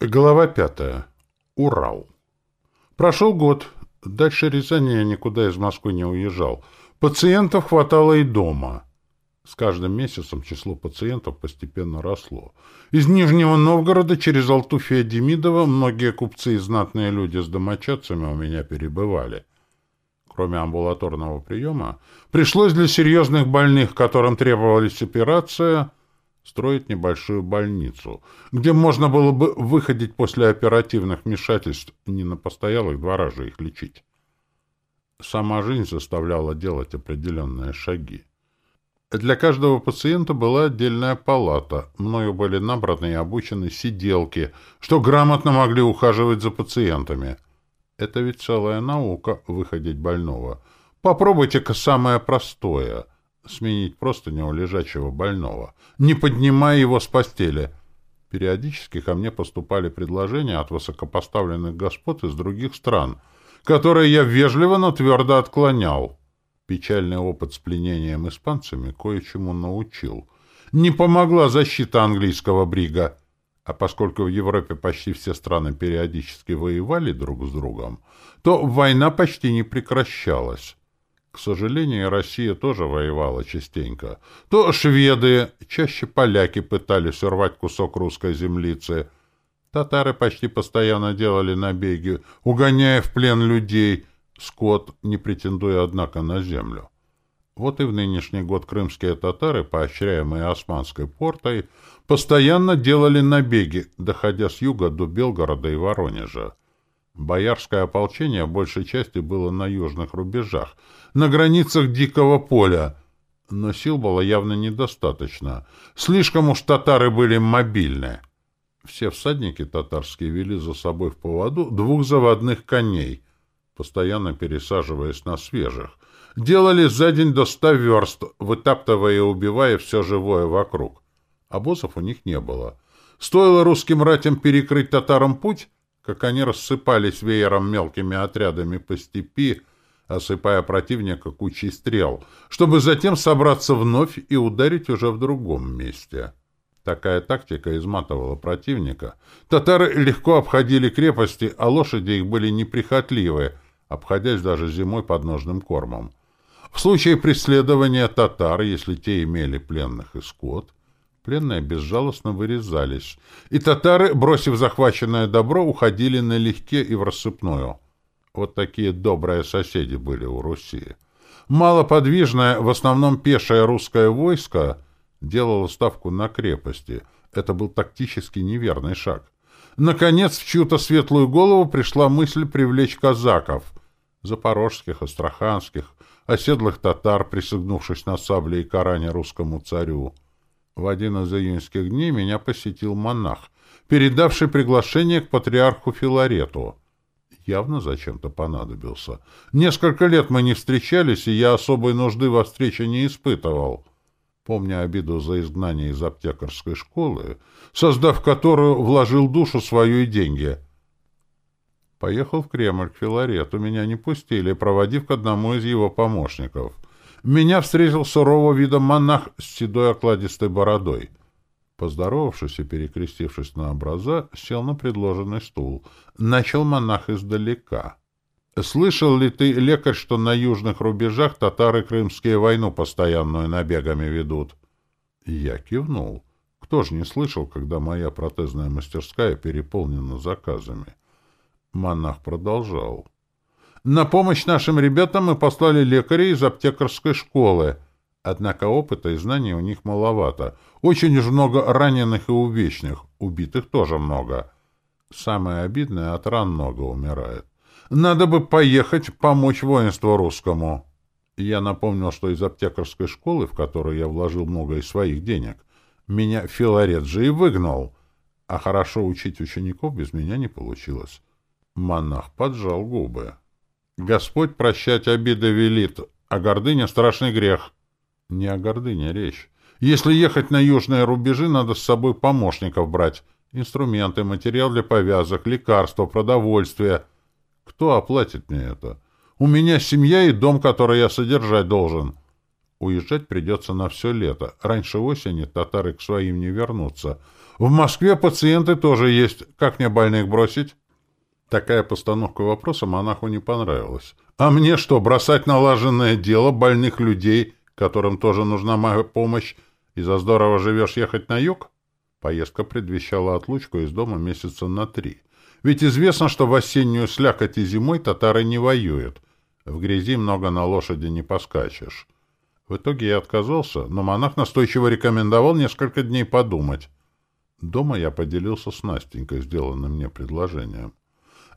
Глава пятая. Урал. Прошел год. Дальше Рязани я никуда из Москвы не уезжал. Пациентов хватало и дома. С каждым месяцем число пациентов постепенно росло. Из Нижнего Новгорода через Алтуфия Демидова многие купцы и знатные люди с домочадцами у меня перебывали. Кроме амбулаторного приема, пришлось для серьезных больных, которым требовалась операция, строить небольшую больницу, где можно было бы выходить после оперативных вмешательств, не на постоялых дворах же их лечить. Сама жизнь заставляла делать определенные шаги. Для каждого пациента была отдельная палата, мною были набраны и обучены сиделки, что грамотно могли ухаживать за пациентами. Это ведь целая наука — выходить больного. Попробуйте-ка самое простое — сменить простыню у лежачего больного, не поднимая его с постели. Периодически ко мне поступали предложения от высокопоставленных господ из других стран, которые я вежливо, но твердо отклонял. Печальный опыт с пленением испанцами кое-чему научил. Не помогла защита английского брига. А поскольку в Европе почти все страны периодически воевали друг с другом, то война почти не прекращалась. К сожалению, Россия тоже воевала частенько. То шведы, чаще поляки пытались урвать кусок русской землицы. Татары почти постоянно делали набеги, угоняя в плен людей, скот, не претендуя, однако, на землю. Вот и в нынешний год крымские татары, поощряемые османской портой, постоянно делали набеги, доходя с юга до Белгорода и Воронежа. Боярское ополчение большей части было на южных рубежах, на границах Дикого поля, но сил было явно недостаточно. Слишком уж татары были мобильны. Все всадники татарские вели за собой в поводу двух заводных коней, постоянно пересаживаясь на свежих. Делали за день до ста верст, вытаптывая и убивая все живое вокруг. Обозов у них не было. Стоило русским ратям перекрыть татарам путь, как они рассыпались веером мелкими отрядами по степи, осыпая противника кучей стрел, чтобы затем собраться вновь и ударить уже в другом месте. Такая тактика изматывала противника. Татары легко обходили крепости, а лошади их были неприхотливы, обходясь даже зимой подножным кормом. В случае преследования татар, если те имели пленных и скот, Пленные безжалостно вырезались, и татары, бросив захваченное добро, уходили налегке и в рассыпную. Вот такие добрые соседи были у Руси. Малоподвижное, в основном пешее русское войско делало ставку на крепости. Это был тактически неверный шаг. Наконец, в чью-то светлую голову пришла мысль привлечь казаков, запорожских, астраханских, оседлых татар, присягнувшись на сабле и каране русскому царю. В один из июньских дней меня посетил монах, передавший приглашение к патриарху Филарету. Явно зачем-то понадобился. Несколько лет мы не встречались, и я особой нужды во встрече не испытывал. Помня обиду за изгнание из аптекарской школы, создав которую вложил душу свою и деньги. Поехал в Кремль к Филарету, меня не пустили, проводив к одному из его помощников — меня встретил сурового вида монах с седой окладистой бородой. Поздоровавшись и перекрестившись на образа, сел на предложенный стул. Начал монах издалека. «Слышал ли ты, лекарь, что на южных рубежах татары крымские войну постоянную набегами ведут?» Я кивнул. Кто ж не слышал, когда моя протезная мастерская переполнена заказами? Монах продолжал. На помощь нашим ребятам мы послали лекарей из аптекарской школы. Однако опыта и знаний у них маловато. Очень уж много раненых и увечных. Убитых тоже много. Самое обидное, от ран много умирает. Надо бы поехать помочь воинству русскому. Я напомнил, что из аптекарской школы, в которую я вложил много из своих денег, меня Филарет же и выгнал. А хорошо учить учеников без меня не получилось. Монах поджал губы. Господь прощать обиды велит, а гордыня — страшный грех. Не о гордыне речь. Если ехать на южные рубежи, надо с собой помощников брать. Инструменты, материал для повязок, лекарства, продовольствие. Кто оплатит мне это? У меня семья и дом, который я содержать должен. Уезжать придется на все лето. Раньше осени татары к своим не вернутся. В Москве пациенты тоже есть. Как мне больных бросить? Такая постановка вопроса монаху не понравилась. А мне что, бросать налаженное дело больных людей, которым тоже нужна моя помощь, и за здорово живешь ехать на юг? Поездка предвещала отлучку из дома месяца на три. Ведь известно, что в осеннюю слякоть и зимой татары не воюют. В грязи много на лошади не поскачешь. В итоге я отказался, но монах настойчиво рекомендовал несколько дней подумать. Дома я поделился с Настенькой сделанным мне предложением.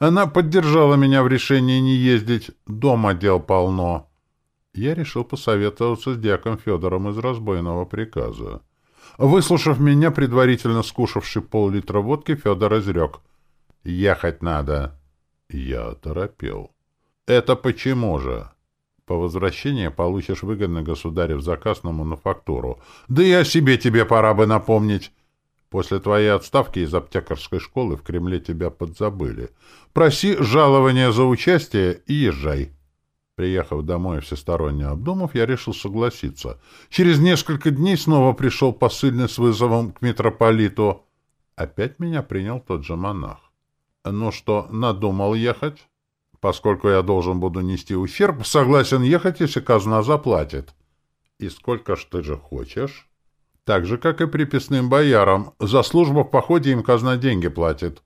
Она поддержала меня в решении не ездить, дома дел полно. Я решил посоветоваться с дьяком Федором из разбойного приказа. Выслушав меня, предварительно скушавший пол-литра водки, Федор изрек. «Ехать надо». Я торопел. «Это почему же?» По возвращении получишь выгодный государев заказ на мануфактуру. Да и о себе тебе пора бы напомнить. После твоей отставки из аптекарской школы в Кремле тебя подзабыли. Проси жалования за участие и езжай. Приехав домой всесторонне обдумав, я решил согласиться. Через несколько дней снова пришел посыльный с вызовом к митрополиту. Опять меня принял тот же монах. Ну что, надумал ехать? Поскольку я должен буду нести ущерб, согласен ехать, если казна заплатит. И сколько ж ты же хочешь? Так же, как и приписным боярам. За службу в походе им казна деньги платит.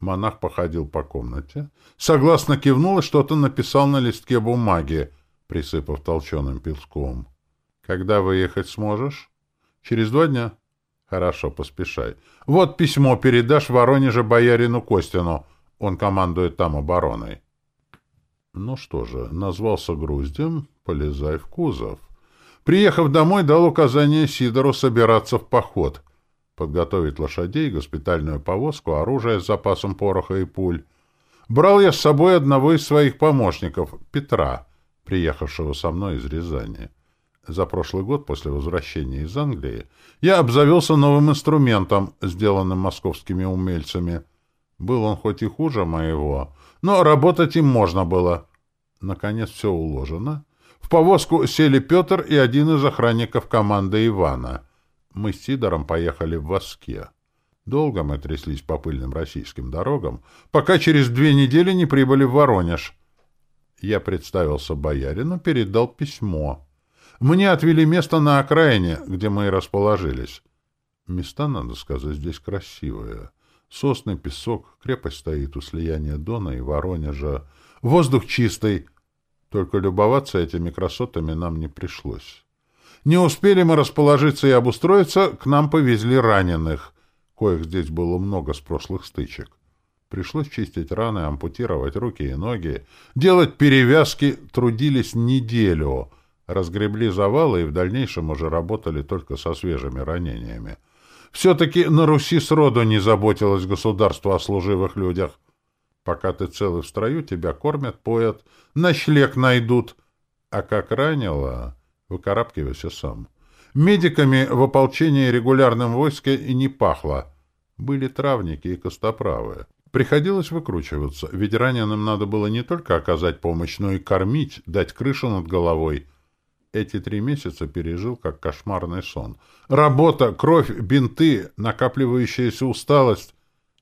Монах походил по комнате, согласно кивнул и что-то написал на листке бумаги, присыпав толченым песком. «Когда выехать сможешь?» «Через два дня». «Хорошо, поспешай. Вот письмо передашь Воронеже боярину Костину. Он командует там обороной». Ну что же, назвался груздем, полезай в кузов. Приехав домой, дал указание Сидору собираться в поход, подготовить лошадей, госпитальную повозку, оружие с запасом пороха и пуль. Брал я с собой одного из своих помощников, Петра, приехавшего со мной из Рязани. За прошлый год после возвращения из Англии я обзавелся новым инструментом, сделанным московскими умельцами. Был он хоть и хуже моего, но работать им можно было. Наконец все уложено. В повозку сели Петр и один из охранников команды Ивана. Мы с Сидором поехали в Воске. Долго мы тряслись по пыльным российским дорогам, пока через две недели не прибыли в Воронеж. Я представился боярину, передал письмо. Мне отвели место на окраине, где мы и расположились. Места, надо сказать, здесь красивые. Сосны, песок, крепость стоит у слияния Дона и Воронежа. Воздух чистый. Только любоваться этими красотами нам не пришлось. Не успели мы расположиться и обустроиться, к нам повезли раненых. Коих здесь было много с прошлых стычек. Пришлось чистить раны, ампутировать руки и ноги, делать перевязки, трудились неделю, разгребли завалы и в дальнейшем уже работали только со свежими ранениями. Все-таки на Руси сроду не заботилось государство о служивых людях. Пока ты целый в строю, тебя кормят, поят, ночлег найдут. А как ранило, выкарабкивайся сам. Медиками в ополчении регулярном войске и не пахло. Были травники и костоправы. Приходилось выкручиваться, ведь раненым надо было не только оказать помощь, но и кормить, дать крышу над головой — эти три месяца пережил как кошмарный сон. Работа, кровь, бинты, накапливающаяся усталость.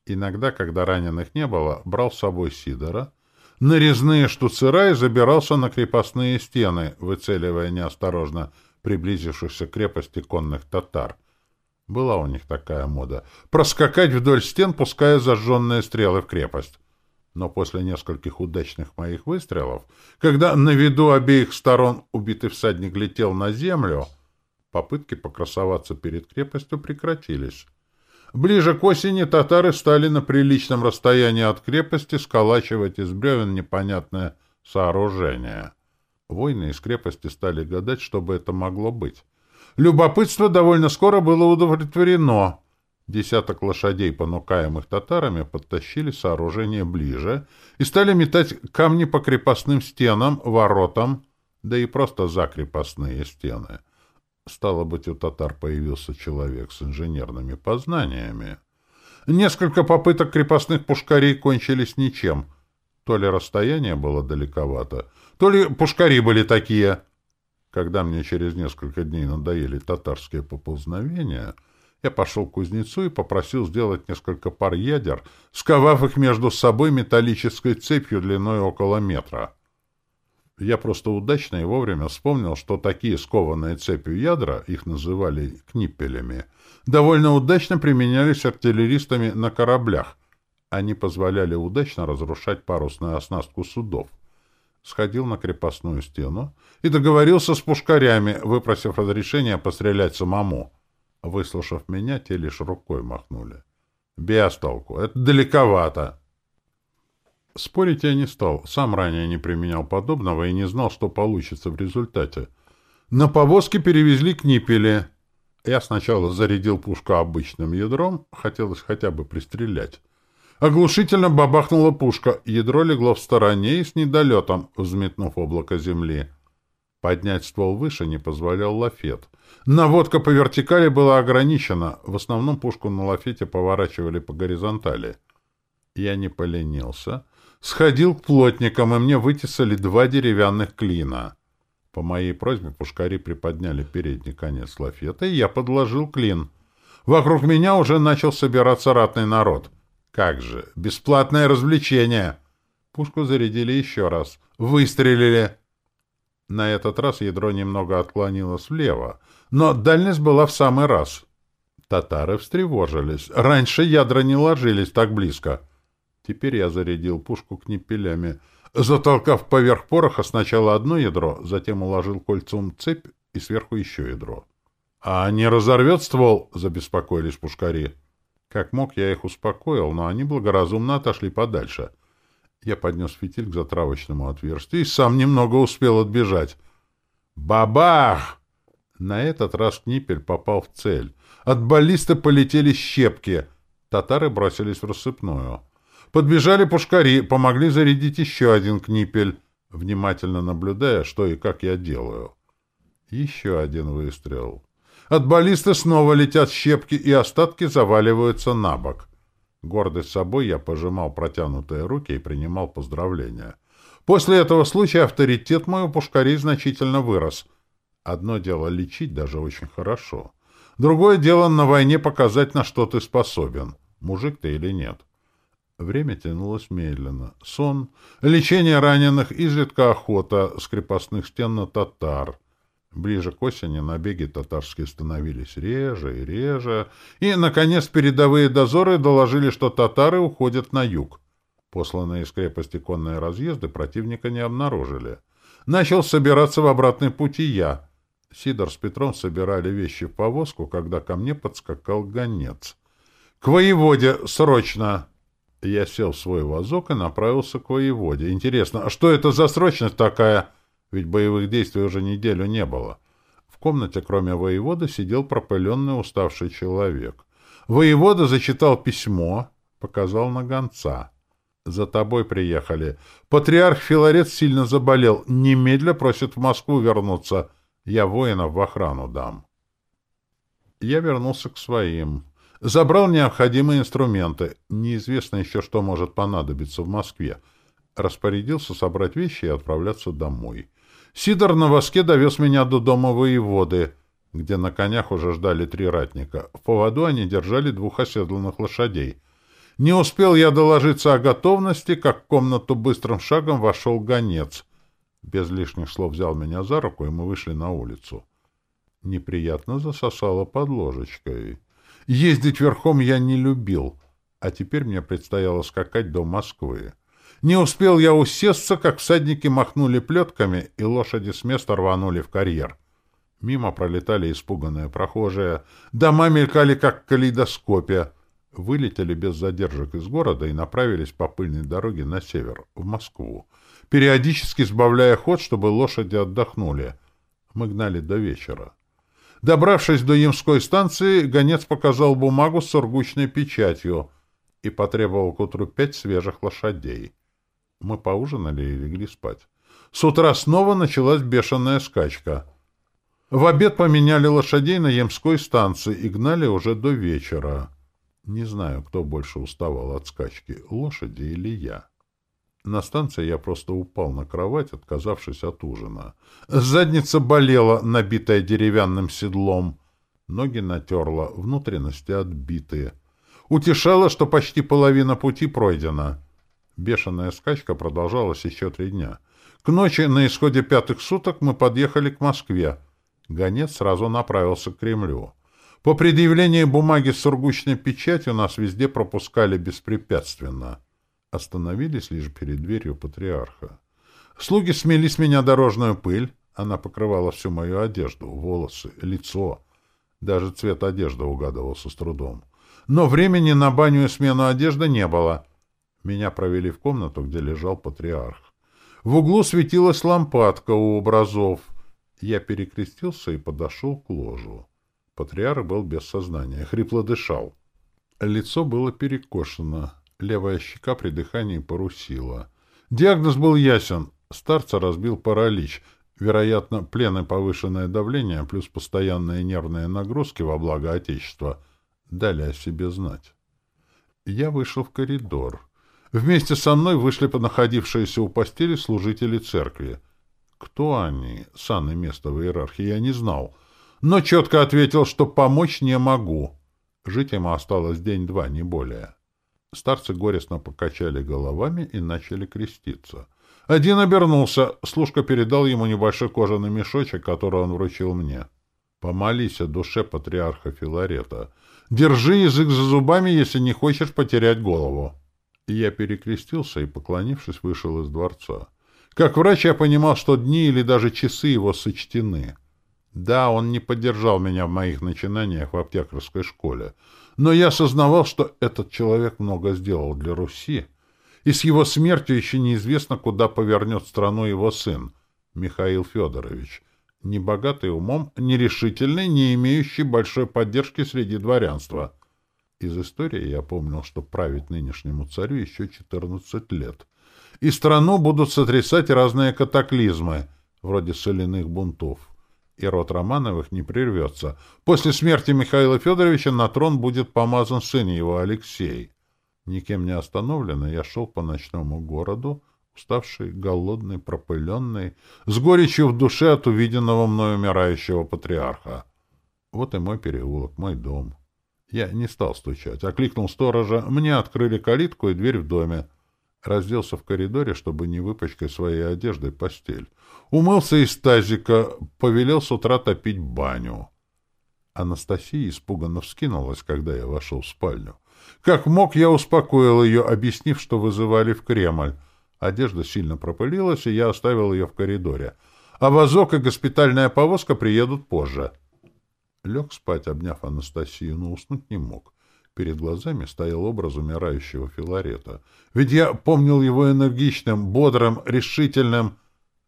Иногда, когда раненых не было, брал с собой Сидора, нарезные штуцера и забирался на крепостные стены, выцеливая неосторожно приблизившихся к крепости конных татар. Была у них такая мода — проскакать вдоль стен, пуская зажженные стрелы в крепость но после нескольких удачных моих выстрелов, когда на виду обеих сторон убитый всадник летел на землю, попытки покрасоваться перед крепостью прекратились. Ближе к осени татары стали на приличном расстоянии от крепости сколачивать из бревен непонятное сооружение. Воины из крепости стали гадать, что бы это могло быть. Любопытство довольно скоро было удовлетворено — Десяток лошадей, понукаемых татарами, подтащили сооружение ближе и стали метать камни по крепостным стенам, воротам, да и просто за крепостные стены. Стало быть, у татар появился человек с инженерными познаниями. Несколько попыток крепостных пушкарей кончились ничем. То ли расстояние было далековато, то ли пушкари были такие. Когда мне через несколько дней надоели татарские поползновения, я пошел к кузнецу и попросил сделать несколько пар ядер, сковав их между собой металлической цепью длиной около метра. Я просто удачно и вовремя вспомнил, что такие скованные цепью ядра, их называли книппелями, довольно удачно применялись артиллеристами на кораблях. Они позволяли удачно разрушать парусную оснастку судов. Сходил на крепостную стену и договорился с пушкарями, выпросив разрешения пострелять самому. Выслушав меня, те лишь рукой махнули. Без толку, это далековато. Спорить я не стал, сам ранее не применял подобного и не знал, что получится в результате. На повозке перевезли книпели. Я сначала зарядил пушку обычным ядром, хотелось хотя бы пристрелять. Оглушительно бабахнула пушка, ядро легло в стороне и с недолетом, взметнув облако земли. Поднять ствол выше не позволял лафет. Наводка по вертикали была ограничена, в основном пушку на лафете поворачивали по горизонтали. Я не поленился, сходил к плотникам, и мне вытесали два деревянных клина. По моей просьбе пушкари приподняли передний конец лафета, и я подложил клин. Вокруг меня уже начал собираться ратный народ. Как же, бесплатное развлечение! Пушку зарядили еще раз. Выстрелили. На этот раз ядро немного отклонилось влево, но дальность была в самый раз. Татары встревожились. Раньше ядра не ложились так близко. Теперь я зарядил пушку книпелями. Затолкав поверх пороха сначала одно ядро, затем уложил кольцом цепь и сверху еще ядро. — А не разорвет ствол? — забеспокоились пушкари. Как мог, я их успокоил, но они благоразумно отошли подальше. Я поднес фитиль к затравочному отверстию и сам немного успел отбежать. «Бабах!» На этот раз книпель попал в цель. От баллисты полетели щепки. Татары бросились в рассыпную. Подбежали пушкари, помогли зарядить еще один книпель, внимательно наблюдая, что и как я делаю. Еще один выстрел. От баллисты снова летят щепки, и остатки заваливаются на бок. Гордый собой, я пожимал протянутые руки и принимал поздравления. После этого случая авторитет мой у пушкарей значительно вырос. Одно дело лечить даже очень хорошо. Другое дело на войне показать, на что ты способен, мужик ты или нет. Время тянулось медленно. Сон, лечение раненых, изредка охота с крепостных стен на татар. Ближе к осени набеги татарские становились реже и реже, и, наконец, передовые дозоры доложили, что татары уходят на юг. Посланные из крепости конные разъезды противника не обнаружили. Начал собираться в обратный пути я. Сидор с Петром собирали вещи в повозку, когда ко мне подскакал гонец. «К воеводе! Срочно!» Я сел в свой вазок и направился к воеводе. Интересно, а что это за срочность такая? Ведь боевых действий уже неделю не было. В комнате, кроме воевода, сидел пропыленный уставший человек. Воевода зачитал письмо, показал на гонца. «За тобой приехали. Патриарх Филарет сильно заболел. Немедля просит в Москву вернуться. Я воинов в охрану дам». Я вернулся к своим. Забрал необходимые инструменты. Неизвестно еще, что может понадобиться в Москве. Распорядился собрать вещи и отправляться домой. Сидор на воске довез меня до дома воеводы, где на конях уже ждали три ратника. В поводу они держали двух оседланных лошадей. Не успел я доложиться о готовности, как в комнату быстрым шагом вошел гонец. Без лишних слов взял меня за руку, и мы вышли на улицу. Неприятно засосало под ложечкой. Ездить верхом я не любил, а теперь мне предстояло скакать до Москвы. Не успел я усесться, как всадники махнули плетками, и лошади с места рванули в карьер. Мимо пролетали испуганные прохожие, дома мелькали, как в калейдоскопе. Вылетели без задержек из города и направились по пыльной дороге на север, в Москву, периодически сбавляя ход, чтобы лошади отдохнули. Мы гнали до вечера. Добравшись до Ямской станции, гонец показал бумагу с сургучной печатью и потребовал к утру пять свежих лошадей. Мы поужинали и легли спать. С утра снова началась бешеная скачка. В обед поменяли лошадей на Ямской станции и гнали уже до вечера. Не знаю, кто больше уставал от скачки, лошади или я. На станции я просто упал на кровать, отказавшись от ужина. Задница болела, набитая деревянным седлом. Ноги натерла, внутренности отбитые. Утешало, что почти половина пути пройдена. Бешеная скачка продолжалась еще три дня. К ночи, на исходе пятых суток, мы подъехали к Москве. Гонец сразу направился к Кремлю. По предъявлении бумаги с сургучной печатью нас везде пропускали беспрепятственно. Остановились лишь перед дверью патриарха. Слуги смели с меня дорожную пыль. Она покрывала всю мою одежду, волосы, лицо. Даже цвет одежды угадывался с трудом. Но времени на баню и смену одежды не было. Меня провели в комнату, где лежал патриарх. В углу светилась лампадка у образов. Я перекрестился и подошел к ложу. Патриарх был без сознания, хрипло дышал. Лицо было перекошено. Левая щека при дыхании порусила. Диагноз был ясен. Старца разбил паралич. Вероятно, плен повышенное давление, плюс постоянные нервные нагрузки во благо Отечества, дали о себе знать. Я вышел в коридор. Вместе со мной вышли находившиеся у постели служители церкви. Кто они, сан и место в иерархии, я не знал, но четко ответил, что помочь не могу. Жить ему осталось день-два, не более. Старцы горестно покачали головами и начали креститься. Один обернулся, служка передал ему небольшой кожаный мешочек, который он вручил мне. «Помолись о душе патриарха Филарета. Держи язык за зубами, если не хочешь потерять голову». И я перекрестился и, поклонившись, вышел из дворца. Как врач я понимал, что дни или даже часы его сочтены. Да, он не поддержал меня в моих начинаниях в аптекарской школе, но я осознавал, что этот человек много сделал для Руси, и с его смертью еще неизвестно, куда повернет страну его сын, Михаил Федорович, не богатый умом, нерешительный, не имеющий большой поддержки среди дворянства. Из истории я помнил, что править нынешнему царю еще 14 лет, и страну будут сотрясать разные катаклизмы, вроде соляных бунтов и род Романовых не прервется. После смерти Михаила Федоровича на трон будет помазан сын его, Алексей. Никем не остановленный, я шел по ночному городу, уставший, голодный, пропыленный, с горечью в душе от увиденного мною умирающего патриарха. Вот и мой переулок, мой дом. Я не стал стучать, окликнул сторожа, мне открыли калитку и дверь в доме. Разделся в коридоре, чтобы не выпачкать своей одеждой постель. Умылся из тазика, повелел с утра топить баню. Анастасия испуганно вскинулась, когда я вошел в спальню. Как мог, я успокоил ее, объяснив, что вызывали в Кремль. Одежда сильно пропылилась, и я оставил ее в коридоре. А вазок и госпитальная повозка приедут позже. Лег спать, обняв Анастасию, но уснуть не мог. Перед глазами стоял образ умирающего Филарета. Ведь я помнил его энергичным, бодрым, решительным.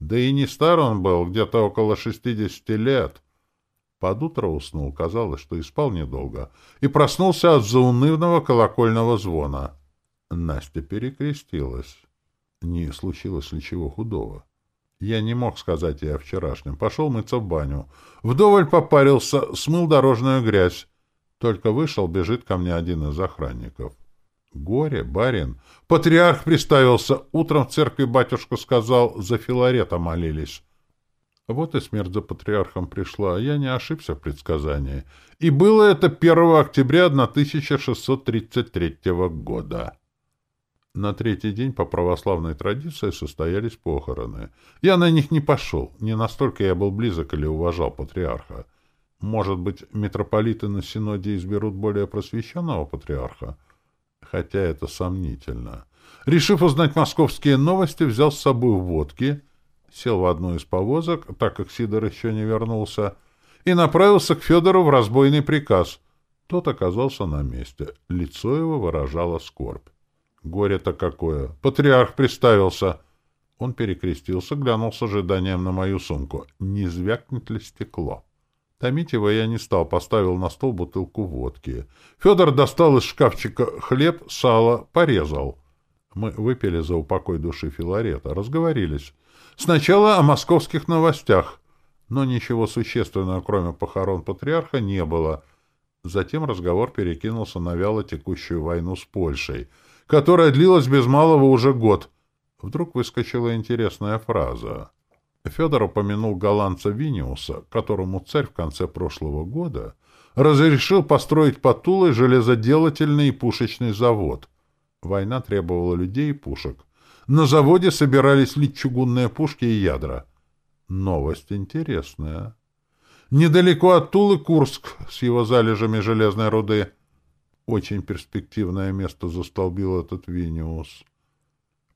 Да и не стар он был, где-то около шестидесяти лет. Под утро уснул, казалось, что и спал недолго, и проснулся от заунывного колокольного звона. Настя перекрестилась. Не случилось ли чего худого? Я не мог сказать ей о вчерашнем. Пошел мыться в баню. Вдоволь попарился, смыл дорожную грязь. Только вышел, бежит ко мне один из охранников. Горе, барин. Патриарх приставился. Утром в церкви батюшка сказал, за Филарета молились. Вот и смерть за патриархом пришла, а я не ошибся в предсказании. И было это 1 октября 1633 года. На третий день по православной традиции состоялись похороны. Я на них не пошел, не настолько я был близок или уважал патриарха. Может быть, митрополиты на Синоде изберут более просвещенного патриарха? Хотя это сомнительно. Решив узнать московские новости, взял с собой водки, сел в одну из повозок, так как Сидор еще не вернулся, и направился к Федору в разбойный приказ. Тот оказался на месте. Лицо его выражало скорбь. Горе-то какое! Патриарх приставился! Он перекрестился, глянул с ожиданием на мою сумку. Не звякнет ли стекло? Томить его я не стал, поставил на стол бутылку водки. Федор достал из шкафчика хлеб, сало, порезал. Мы выпили за упокой души Филарета, разговорились. Сначала о московских новостях, но ничего существенного, кроме похорон патриарха, не было. Затем разговор перекинулся на вяло текущую войну с Польшей, которая длилась без малого уже год. Вдруг выскочила интересная фраза. Федор упомянул голландца Виниуса, которому царь в конце прошлого года разрешил построить под Тулой железоделательный и пушечный завод. Война требовала людей и пушек. На заводе собирались лить чугунные пушки и ядра. Новость интересная. Недалеко от Тулы Курск с его залежами железной руды. Очень перспективное место застолбил этот Виниус.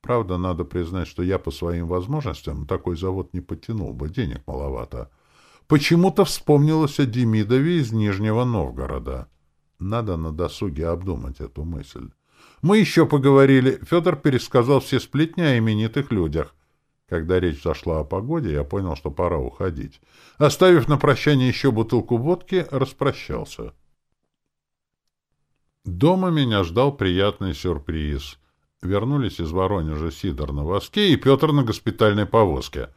Правда, надо признать, что я по своим возможностям такой завод не потянул бы, денег маловато. Почему-то вспомнилось о Демидове из Нижнего Новгорода. Надо на досуге обдумать эту мысль. Мы еще поговорили. Федор пересказал все сплетни о именитых людях. Когда речь зашла о погоде, я понял, что пора уходить. Оставив на прощание еще бутылку водки, распрощался. Дома меня ждал приятный сюрприз. Вернулись из Воронежа Сидор на воске и Петр на госпитальной повозке.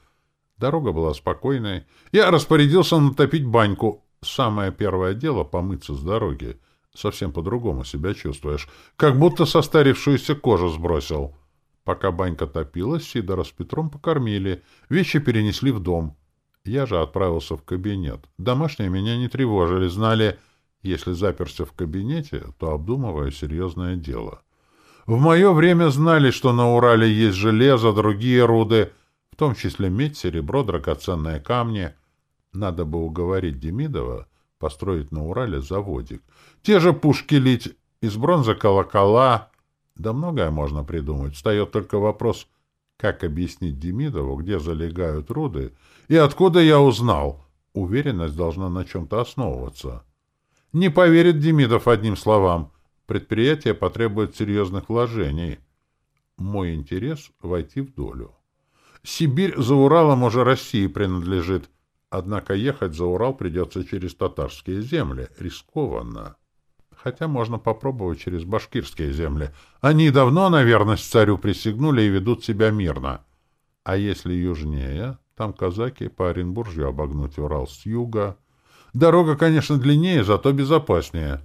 Дорога была спокойной. Я распорядился натопить баньку. Самое первое дело — помыться с дороги. Совсем по-другому себя чувствуешь. Как будто состарившуюся кожу сбросил. Пока банька топилась, Сидора с Петром покормили, вещи перенесли в дом. Я же отправился в кабинет. Домашние меня не тревожили, знали, если заперся в кабинете, то обдумываю серьезное дело. В мое время знали, что на Урале есть железо, другие руды, в том числе медь, серебро, драгоценные камни. Надо бы уговорить Демидова построить на Урале заводик. Те же пушки лить, из бронзы колокола, да многое можно придумать. Встает только вопрос, как объяснить Демидову, где залегают руды, и откуда я узнал. Уверенность должна на чем-то основываться. Не поверит Демидов одним словам. Предприятие потребует серьезных вложений. Мой интерес — войти в долю. Сибирь за Уралом уже России принадлежит, однако ехать за Урал придется через татарские земли. Рискованно хотя можно попробовать через башкирские земли. Они давно на верность царю присягнули и ведут себя мирно. А если южнее, там казаки по Оренбуржью обогнуть Урал с юга. Дорога, конечно, длиннее, зато безопаснее.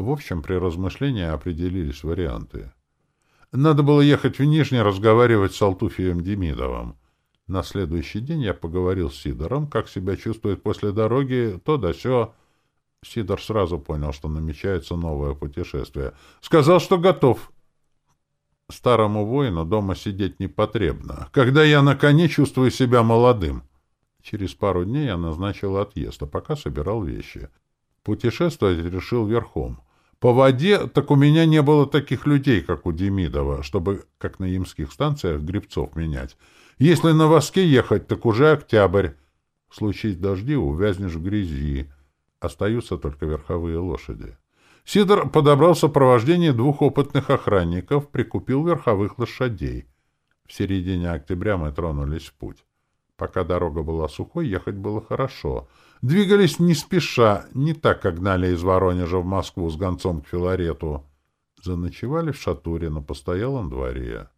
В общем, при размышлении определились варианты. Надо было ехать в Нижний разговаривать с Алтуфием Демидовым. На следующий день я поговорил с Сидором, как себя чувствует после дороги, то да сё, Сидор сразу понял, что намечается новое путешествие. Сказал, что готов. Старому воину дома сидеть не потребно. Когда я на коне чувствую себя молодым. Через пару дней я назначил отъезд, а пока собирал вещи. Путешествовать решил верхом. По воде так у меня не было таких людей, как у Демидова, чтобы, как на ямских станциях, грибцов менять. Если на воске ехать, так уже октябрь. Случае дожди увязнешь в грязи. Остаются только верховые лошади. Сидор подобрал сопровождение двух опытных охранников, прикупил верховых лошадей. В середине октября мы тронулись в путь. Пока дорога была сухой, ехать было хорошо. Двигались не спеша, не так, как гнали из Воронежа в Москву с гонцом к Филарету. Заночевали в Шатуре на постоялом дворе.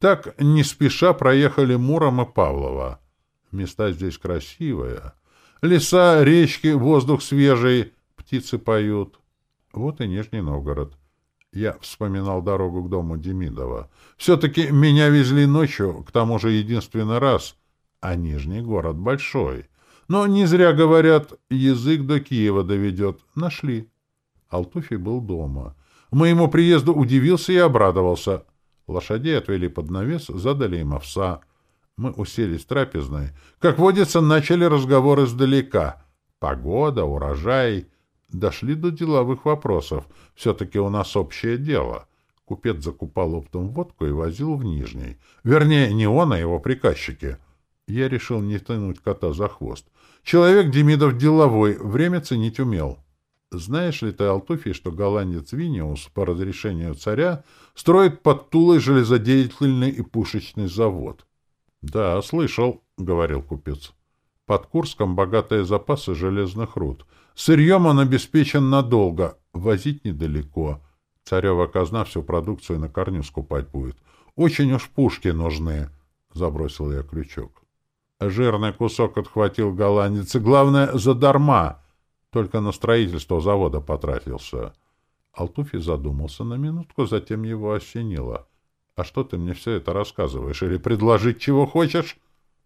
Так, не спеша, проехали Муром и Павлова. Места здесь красивые. Леса, речки, воздух свежий, птицы поют. Вот и Нижний Новгород. Я вспоминал дорогу к дому Демидова. Все-таки меня везли ночью, к тому же единственный раз. А Нижний город большой. Но не зря говорят, язык до Киева доведет. Нашли. Алтуфий был дома. Моему приезду удивился и обрадовался. Лошадей отвели под навес, задали им овса — мы уселись трапезной. Как водится, начали разговор издалека. Погода, урожай. Дошли до деловых вопросов. Все-таки у нас общее дело. Купец закупал оптом водку и возил в Нижний. Вернее, не он, а его приказчики. Я решил не тянуть кота за хвост. Человек Демидов деловой, время ценить умел. Знаешь ли ты, Алтуфий, что голландец Виниус по разрешению царя строит под Тулой железодеятельный и пушечный завод? Да, слышал, — говорил купец. Под Курском богатые запасы железных руд. Сырьем он обеспечен надолго, возить недалеко. Царева казна всю продукцию на корню скупать будет. Очень уж пушки нужны, — забросил я крючок. Жирный кусок отхватил голландец, и, главное, задарма. Только на строительство завода потратился. Алтуфий задумался на минутку, затем его осенило. А что ты мне все это рассказываешь? Или предложить чего хочешь?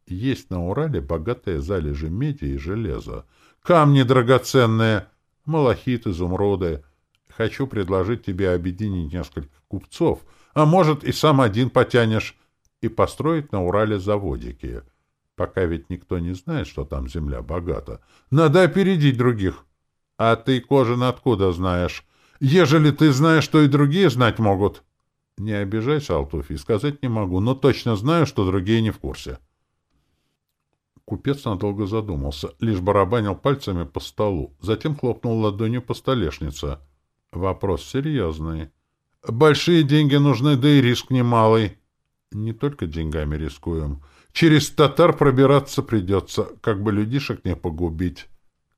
Есть на Урале богатые залежи меди и железа. Камни драгоценные, малахит, изумруды. Хочу предложить тебе объединить несколько купцов, а может и сам один потянешь, и построить на Урале заводики. Пока ведь никто не знает, что там земля богата. Надо опередить других. А ты, Кожин, откуда знаешь? Ежели ты знаешь, что и другие знать могут. Не обижайся, Алтуфий, сказать не могу, но точно знаю, что другие не в курсе. Купец надолго задумался, лишь барабанил пальцами по столу, затем хлопнул ладонью по столешнице. Вопрос серьезный. Большие деньги нужны, да и риск немалый. Не только деньгами рискуем. Через татар пробираться придется, как бы людишек не погубить.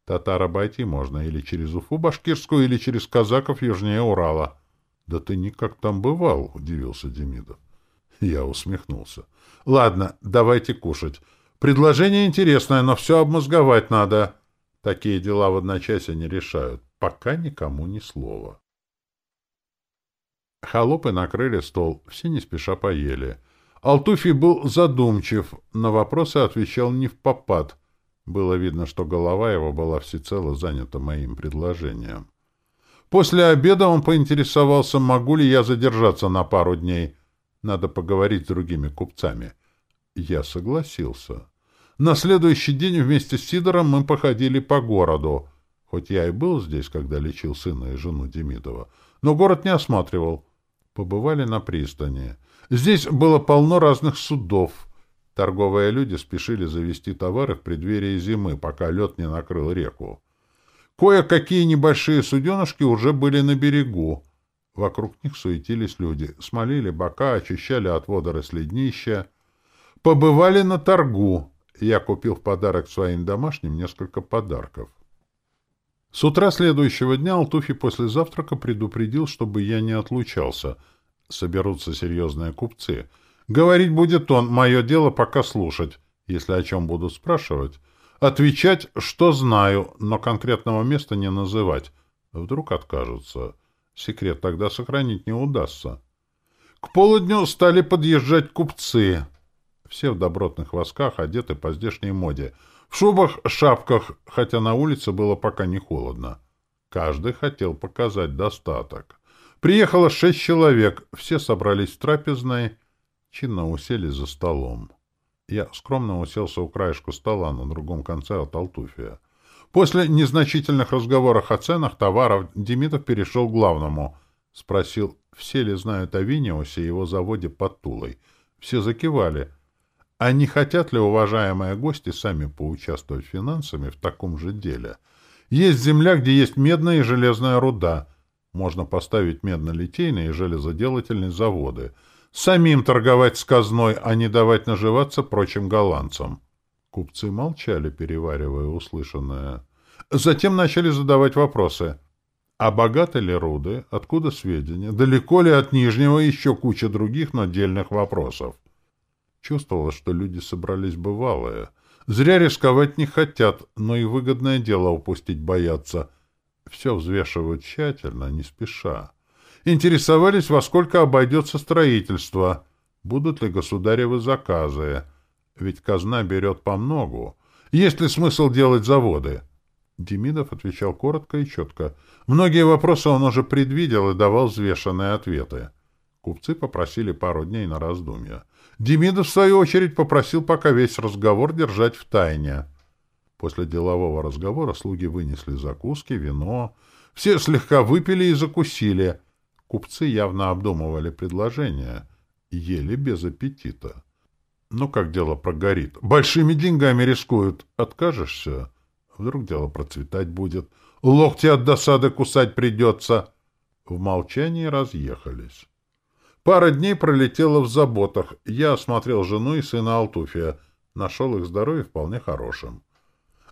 Татар обойти можно или через Уфу башкирскую, или через казаков южнее Урала. — Да ты никак там бывал, — удивился Демидов. Я усмехнулся. — Ладно, давайте кушать. Предложение интересное, но все обмозговать надо. Такие дела в одночасье не решают. Пока никому ни слова. Холопы накрыли стол, все не спеша поели. Алтуфий был задумчив, на вопросы отвечал не в попад. Было видно, что голова его была всецело занята моим предложением. После обеда он поинтересовался, могу ли я задержаться на пару дней. Надо поговорить с другими купцами. Я согласился. На следующий день вместе с Сидором мы походили по городу. Хоть я и был здесь, когда лечил сына и жену Демидова, но город не осматривал. Побывали на пристани. Здесь было полно разных судов. Торговые люди спешили завести товары в преддверии зимы, пока лед не накрыл реку. Кое-какие небольшие суденышки уже были на берегу. Вокруг них суетились люди, смолили бока, очищали от водорослей днища. Побывали на торгу. Я купил в подарок своим домашним несколько подарков. С утра следующего дня Алтуфи после завтрака предупредил, чтобы я не отлучался. Соберутся серьезные купцы. Говорить будет он, мое дело пока слушать, если о чем будут спрашивать. Отвечать, что знаю, но конкретного места не называть. Вдруг откажутся. Секрет тогда сохранить не удастся. К полудню стали подъезжать купцы. Все в добротных восках, одеты по здешней моде — в шубах, шапках, хотя на улице было пока не холодно. Каждый хотел показать достаток. Приехало шесть человек, все собрались в трапезной, чинно усели за столом. Я скромно уселся у краешку стола на другом конце от Алтуфия. После незначительных разговоров о ценах товаров Демидов перешел к главному. Спросил, все ли знают о Виниусе и его заводе под Тулой. Все закивали — а не хотят ли уважаемые гости сами поучаствовать финансами в таком же деле? Есть земля, где есть медная и железная руда. Можно поставить медно-литейные и железоделательные заводы. Самим торговать с казной, а не давать наживаться прочим голландцам. Купцы молчали, переваривая услышанное. Затем начали задавать вопросы. А богаты ли руды? Откуда сведения? Далеко ли от Нижнего еще куча других, но отдельных вопросов? Чувствовалось, что люди собрались бывалые. Зря рисковать не хотят, но и выгодное дело упустить боятся. Все взвешивают тщательно, не спеша. Интересовались, во сколько обойдется строительство, будут ли государевы заказы. Ведь казна берет по многу. Есть ли смысл делать заводы? Демидов отвечал коротко и четко. Многие вопросы он уже предвидел и давал взвешенные ответы. Купцы попросили пару дней на раздумья. Демидов, в свою очередь, попросил пока весь разговор держать в тайне. После делового разговора слуги вынесли закуски, вино. Все слегка выпили и закусили. Купцы явно обдумывали предложение. Ели без аппетита. Ну, как дело прогорит? Большими деньгами рискуют. Откажешься? Вдруг дело процветать будет. Локти от досады кусать придется. В молчании разъехались. Пара дней пролетела в заботах. Я осмотрел жену и сына Алтуфия. Нашел их здоровье вполне хорошим.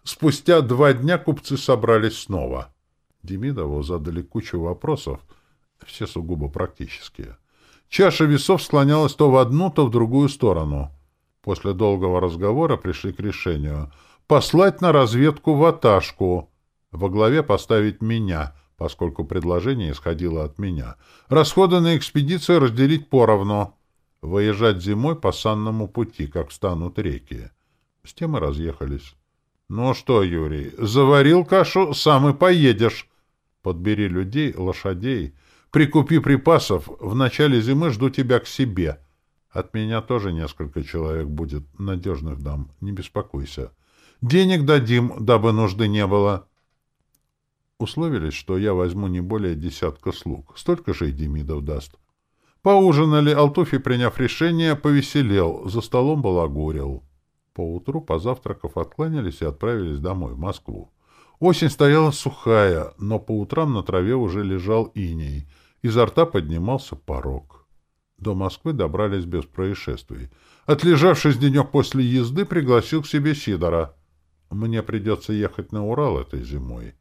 Спустя два дня купцы собрались снова. Демидову задали кучу вопросов, все сугубо практические. Чаша весов склонялась то в одну, то в другую сторону. После долгого разговора пришли к решению послать на разведку ваташку, во главе поставить меня — поскольку предложение исходило от меня. Расходы на экспедицию разделить поровну. Выезжать зимой по санному пути, как встанут реки. С тем и разъехались. Ну что, Юрий, заварил кашу, сам и поедешь. Подбери людей, лошадей, прикупи припасов, в начале зимы жду тебя к себе. От меня тоже несколько человек будет, надежных дам, не беспокойся. Денег дадим, дабы нужды не было. Условились, что я возьму не более десятка слуг. Столько же и Демидов даст. Поужинали, Алтуфий, приняв решение, повеселел, за столом балагурил. Поутру, позавтракав, откланялись и отправились домой, в Москву. Осень стояла сухая, но по утрам на траве уже лежал иней. Изо рта поднимался порог. До Москвы добрались без происшествий. Отлежавшись денек после езды, пригласил к себе Сидора. Мне придется ехать на Урал этой зимой.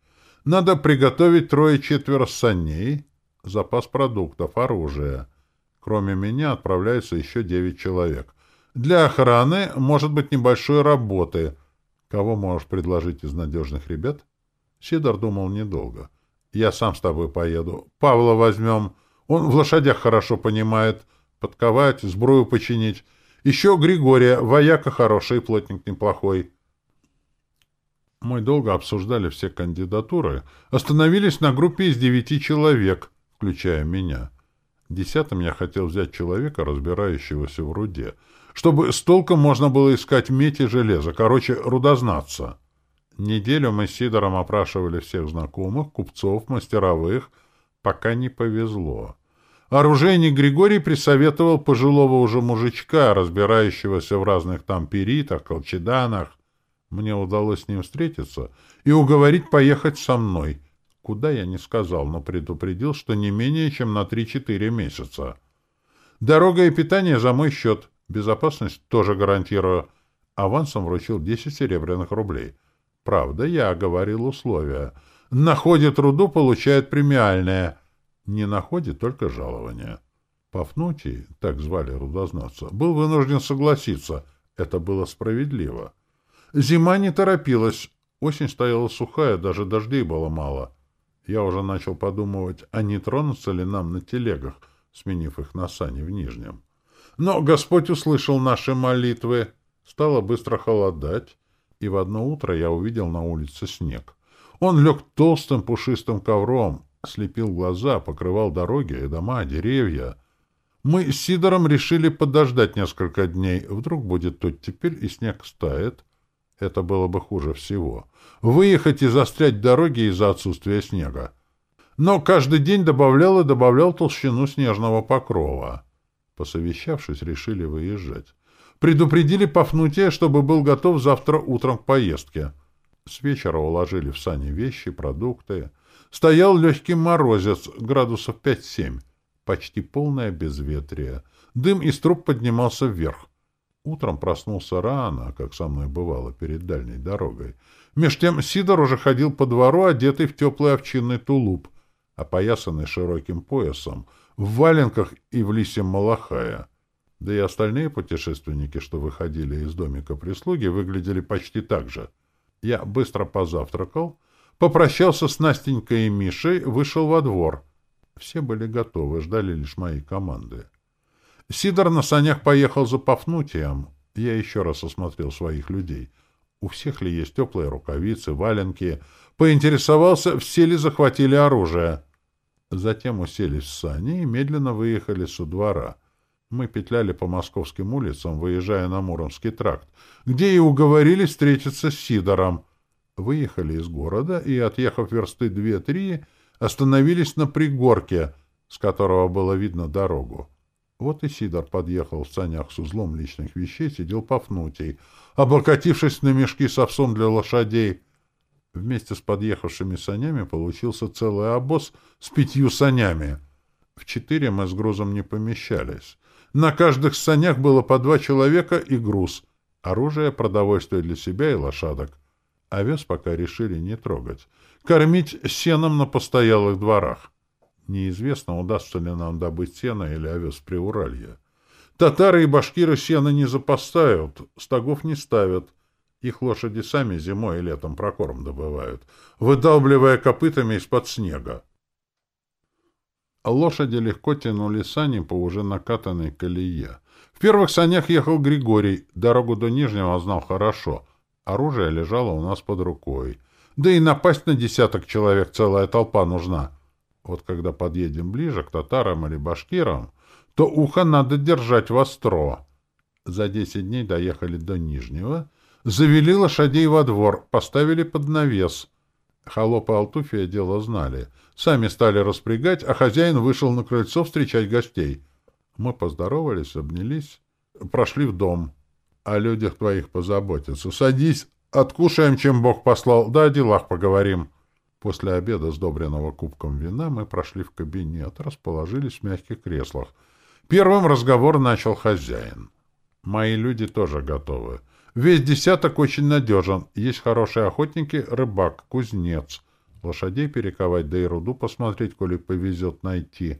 Надо приготовить трое-четверо саней, запас продуктов, оружия. Кроме меня отправляется еще девять человек. Для охраны, может быть, небольшой работы. Кого можешь предложить из надежных ребят? Сидор думал недолго. Я сам с тобой поеду. Павла возьмем. Он в лошадях хорошо понимает. Подковать, сбрую починить. Еще Григория, вояка хороший, плотник неплохой. Мы долго обсуждали все кандидатуры, остановились на группе из девяти человек, включая меня. Десятым я хотел взять человека, разбирающегося в руде, чтобы с толком можно было искать медь и железо, короче, рудознаться. Неделю мы с Сидором опрашивали всех знакомых, купцов, мастеровых, пока не повезло. Оружейник Григорий присоветовал пожилого уже мужичка, разбирающегося в разных там перитах, колчеданах, мне удалось с ним встретиться и уговорить поехать со мной. Куда я не сказал, но предупредил, что не менее чем на 3-4 месяца. Дорога и питание за мой счет. Безопасность тоже гарантирую. Авансом вручил 10 серебряных рублей. Правда, я оговорил условия. Находит руду, получает премиальное. Не находит только жалование. Пафнутий, так звали рудознатца, был вынужден согласиться. Это было справедливо. Зима не торопилась. Осень стояла сухая, даже дождей было мало. Я уже начал подумывать, а не тронуться ли нам на телегах, сменив их на сани в Нижнем. Но Господь услышал наши молитвы. Стало быстро холодать, и в одно утро я увидел на улице снег. Он лег толстым пушистым ковром, слепил глаза, покрывал дороги и дома, деревья. Мы с Сидором решили подождать несколько дней. Вдруг будет тут теперь, и снег стает, это было бы хуже всего. Выехать и застрять в дороге из-за отсутствия снега. Но каждый день добавлял и добавлял толщину снежного покрова. Посовещавшись, решили выезжать. Предупредили Пафнутия, чтобы был готов завтра утром к поездке. С вечера уложили в сани вещи, продукты. Стоял легкий морозец, градусов 5-7. Почти полное безветрие. Дым из труб поднимался вверх. Утром проснулся рано, как со мной бывало перед дальней дорогой. Меж тем Сидор уже ходил по двору, одетый в теплый овчинный тулуп, опоясанный широким поясом, в валенках и в лисьем малахая. Да и остальные путешественники, что выходили из домика прислуги, выглядели почти так же. Я быстро позавтракал, попрощался с Настенькой и Мишей, вышел во двор. Все были готовы, ждали лишь моей команды. Сидор на санях поехал за Пафнутием. Я еще раз осмотрел своих людей. У всех ли есть теплые рукавицы, валенки? Поинтересовался, все ли захватили оружие. Затем уселись в сани и медленно выехали со двора. Мы петляли по московским улицам, выезжая на Муромский тракт, где и уговорились встретиться с Сидором. Выехали из города и, отъехав версты две-три, остановились на пригорке, с которого было видно дорогу. Вот и Сидор подъехал в санях с узлом личных вещей, сидел Пафнутий, облокотившись на мешки с овсом для лошадей. Вместе с подъехавшими санями получился целый обоз с пятью санями. В четыре мы с грузом не помещались. На каждых санях было по два человека и груз. Оружие, продовольствие для себя и лошадок. Овес пока решили не трогать. Кормить сеном на постоялых дворах. Неизвестно, удастся ли нам добыть сено или овес в Приуралье. Татары и башкиры сено не запасают, стогов не ставят. Их лошади сами зимой и летом прокорм добывают, выдалбливая копытами из-под снега. Лошади легко тянули сани по уже накатанной колее. В первых санях ехал Григорий, дорогу до Нижнего знал хорошо. Оружие лежало у нас под рукой. Да и напасть на десяток человек целая толпа нужна. Вот когда подъедем ближе к татарам или башкирам, то ухо надо держать востро. За десять дней доехали до Нижнего, завели лошадей во двор, поставили под навес. Холопы Алтуфия дело знали. Сами стали распрягать, а хозяин вышел на крыльцо встречать гостей. Мы поздоровались, обнялись, прошли в дом. О людях твоих позаботиться. Садись, откушаем, чем Бог послал, да о делах поговорим. После обеда, сдобренного кубком вина, мы прошли в кабинет, расположились в мягких креслах. Первым разговор начал хозяин. Мои люди тоже готовы. Весь десяток очень надежен. Есть хорошие охотники, рыбак, кузнец. Лошадей перековать, да и руду посмотреть, коли повезет найти.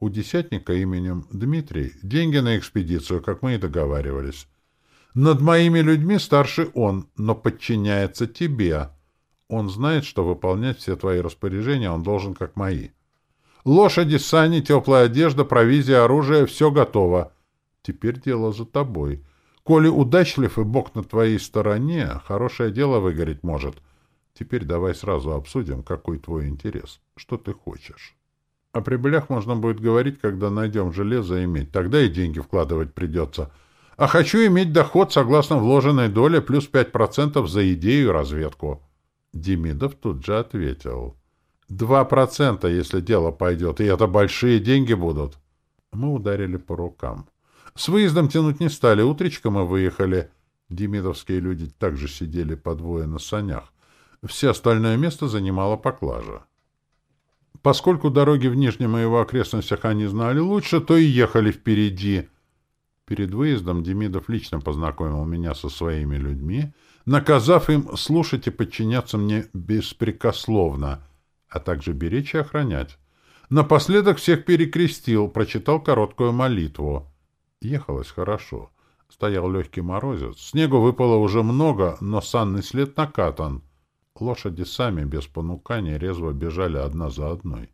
У десятника именем Дмитрий деньги на экспедицию, как мы и договаривались. Над моими людьми старший он, но подчиняется тебе. Он знает, что выполнять все твои распоряжения он должен, как мои. Лошади, сани, теплая одежда, провизия, оружие — все готово. Теперь дело за тобой. Коли удачлив и Бог на твоей стороне, хорошее дело выгореть может. Теперь давай сразу обсудим, какой твой интерес, что ты хочешь. О прибылях можно будет говорить, когда найдем железо иметь. Тогда и деньги вкладывать придется. А хочу иметь доход согласно вложенной доле плюс 5% за идею и разведку. Демидов тут же ответил. «Два процента, если дело пойдет, и это большие деньги будут». Мы ударили по рукам. С выездом тянуть не стали, утречком мы выехали. Демидовские люди также сидели по двое на санях. Все остальное место занимала поклажа. Поскольку дороги в Нижнем и его окрестностях они знали лучше, то и ехали впереди. Перед выездом Демидов лично познакомил меня со своими людьми, наказав им слушать и подчиняться мне беспрекословно, а также беречь и охранять. Напоследок всех перекрестил, прочитал короткую молитву. Ехалось хорошо. Стоял легкий морозец. Снегу выпало уже много, но санный след накатан. Лошади сами, без понукания, резво бежали одна за одной.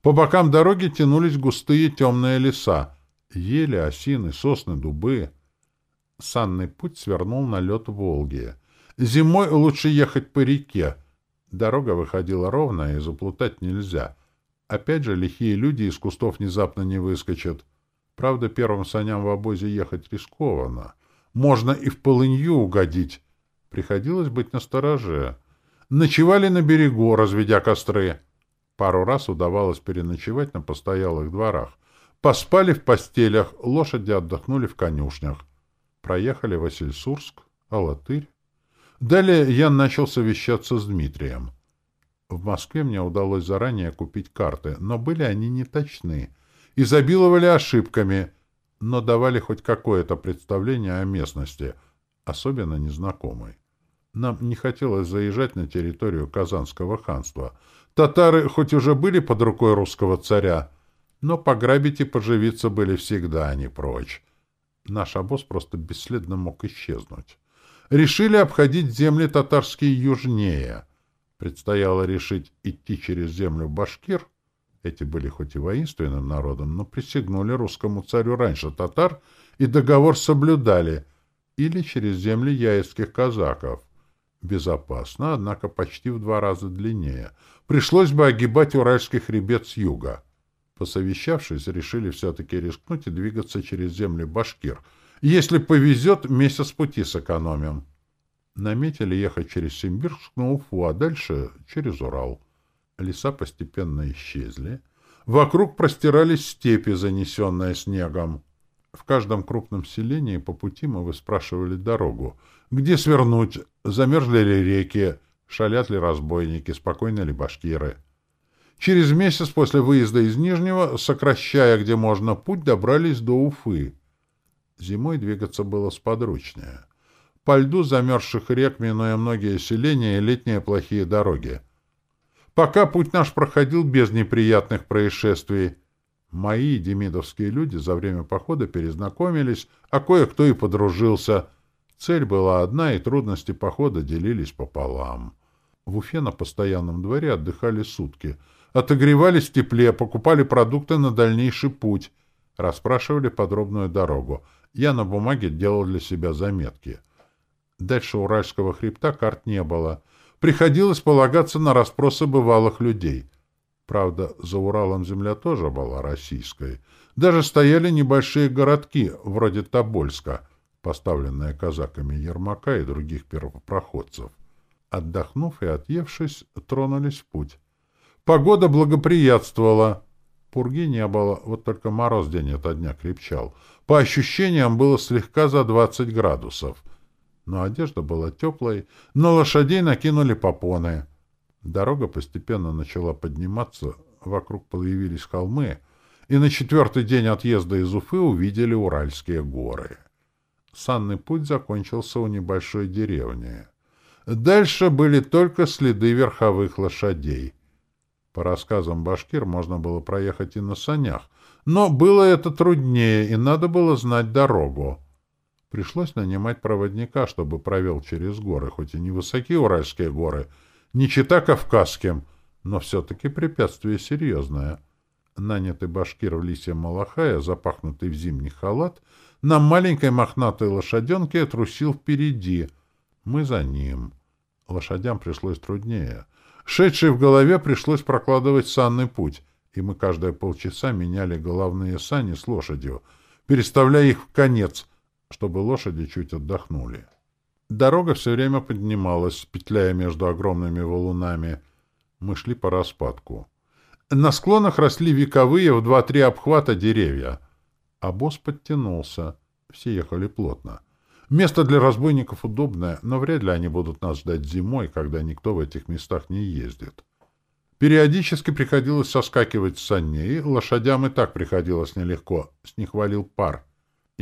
По бокам дороги тянулись густые темные леса. Ели, осины, сосны, дубы — санный путь свернул на лед Волги. Зимой лучше ехать по реке. Дорога выходила ровная, и заплутать нельзя. Опять же, лихие люди из кустов внезапно не выскочат. Правда, первым саням в обозе ехать рискованно. Можно и в полынью угодить. Приходилось быть настороже. Ночевали на берегу, разведя костры. Пару раз удавалось переночевать на постоялых дворах. Поспали в постелях, лошади отдохнули в конюшнях. Проехали Васильсурск, Алатырь. Далее я начал совещаться с Дмитрием. В Москве мне удалось заранее купить карты, но были они неточны, изобиловали ошибками, но давали хоть какое-то представление о местности, особенно незнакомой. Нам не хотелось заезжать на территорию Казанского ханства. Татары хоть уже были под рукой русского царя, но пограбить и поживиться были всегда не прочь. Наш обоз просто бесследно мог исчезнуть. Решили обходить земли татарские южнее. Предстояло решить идти через землю башкир. Эти были хоть и воинственным народом, но присягнули русскому царю раньше татар и договор соблюдали. Или через земли яицких казаков. Безопасно, однако почти в два раза длиннее. Пришлось бы огибать Уральский хребет с юга. Посовещавшись, решили все-таки рискнуть и двигаться через земли башкир. Если повезет, месяц пути сэкономим. Наметили ехать через Симбирск на Уфу, а дальше через Урал. Леса постепенно исчезли. Вокруг простирались степи, занесенные снегом. В каждом крупном селении по пути мы выспрашивали дорогу. Где свернуть? Замерзли ли реки? Шалят ли разбойники? Спокойны ли башкиры? Через месяц после выезда из Нижнего, сокращая где можно путь, добрались до Уфы. Зимой двигаться было сподручнее. По льду замерзших рек, минуя многие селения и летние плохие дороги. Пока путь наш проходил без неприятных происшествий. Мои демидовские люди за время похода перезнакомились, а кое-кто и подружился. Цель была одна, и трудности похода делились пополам. В Уфе на постоянном дворе отдыхали сутки — отогревались в тепле, покупали продукты на дальнейший путь, расспрашивали подробную дорогу. Я на бумаге делал для себя заметки. Дальше Уральского хребта карт не было. Приходилось полагаться на расспросы бывалых людей. Правда, за Уралом земля тоже была российской. Даже стояли небольшие городки, вроде Тобольска, поставленные казаками Ермака и других первопроходцев. Отдохнув и отъевшись, тронулись в путь. Погода благоприятствовала. Пурги не было, вот только мороз день ото дня крепчал. По ощущениям было слегка за двадцать градусов. Но одежда была теплой, на лошадей накинули попоны. Дорога постепенно начала подниматься, вокруг появились холмы, и на четвертый день отъезда из Уфы увидели Уральские горы. Санный путь закончился у небольшой деревни. Дальше были только следы верховых лошадей. По рассказам башкир можно было проехать и на санях, но было это труднее, и надо было знать дорогу. Пришлось нанимать проводника, чтобы провел через горы, хоть и не высокие Уральские горы, не чита Кавказским, но все-таки препятствие серьезное. Нанятый башкир в лисе Малахая, запахнутый в зимний халат, на маленькой мохнатой лошаденке трусил впереди. Мы за ним. Лошадям пришлось труднее. Шедшей в голове пришлось прокладывать санный путь, и мы каждые полчаса меняли головные сани с лошадью, переставляя их в конец, чтобы лошади чуть отдохнули. Дорога все время поднималась, петляя между огромными валунами. Мы шли по распадку. На склонах росли вековые в два-три обхвата деревья. Босс подтянулся. Все ехали плотно. Место для разбойников удобное, но вряд ли они будут нас ждать зимой, когда никто в этих местах не ездит. Периодически приходилось соскакивать с саней, лошадям и так приходилось нелегко, с них валил пар.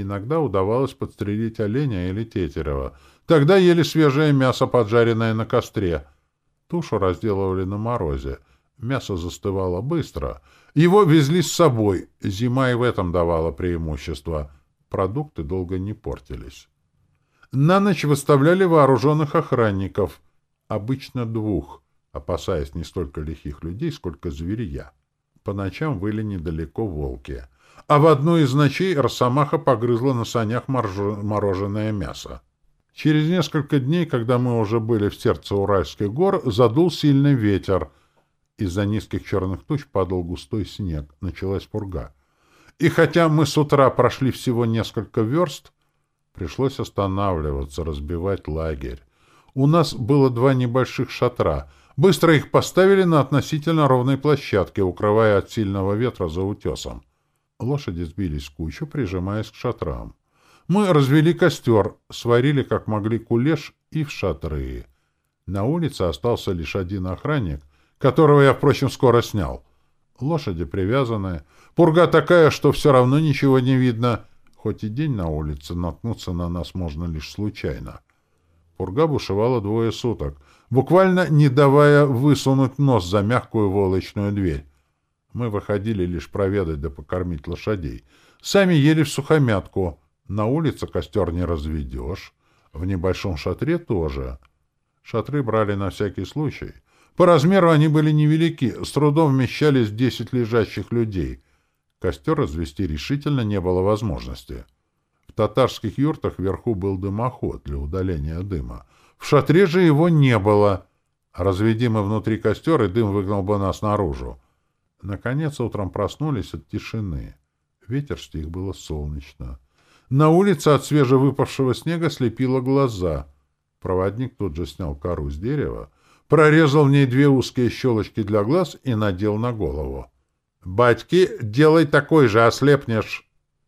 Иногда удавалось подстрелить оленя или тетерева. Тогда ели свежее мясо, поджаренное на костре. Тушу разделывали на морозе. Мясо застывало быстро. Его везли с собой. Зима и в этом давала преимущество. Продукты долго не портились. На ночь выставляли вооруженных охранников, обычно двух, опасаясь не столько лихих людей, сколько зверья. По ночам выли недалеко волки, а в одну из ночей росомаха погрызла на санях мороженое мясо. Через несколько дней, когда мы уже были в сердце Уральских гор, задул сильный ветер. Из-за низких черных туч падал густой снег, началась пурга. И хотя мы с утра прошли всего несколько верст, Пришлось останавливаться, разбивать лагерь. У нас было два небольших шатра. Быстро их поставили на относительно ровной площадке, укрывая от сильного ветра за утесом. Лошади сбились в кучу, прижимаясь к шатрам. Мы развели костер, сварили как могли кулеш и в шатры. На улице остался лишь один охранник, которого я, впрочем, скоро снял. Лошади привязаны. Пурга такая, что все равно ничего не видно. Хоть и день на улице, наткнуться на нас можно лишь случайно. Пурга бушевала двое суток, буквально не давая высунуть нос за мягкую волочную дверь. Мы выходили лишь проведать да покормить лошадей. Сами ели в сухомятку. На улице костер не разведешь. В небольшом шатре тоже. Шатры брали на всякий случай. По размеру они были невелики, с трудом вмещались десять лежащих людей — Костер развести решительно не было возможности. В татарских юртах вверху был дымоход для удаления дыма. В шатре же его не было. Разведи мы внутри костер, и дым выгнал бы нас наружу. Наконец утром проснулись от тишины. Ветер стих, было солнечно. На улице от свежевыпавшего снега слепило глаза. Проводник тут же снял кору с дерева, прорезал в ней две узкие щелочки для глаз и надел на голову. Батьки, делай такой же, ослепнешь.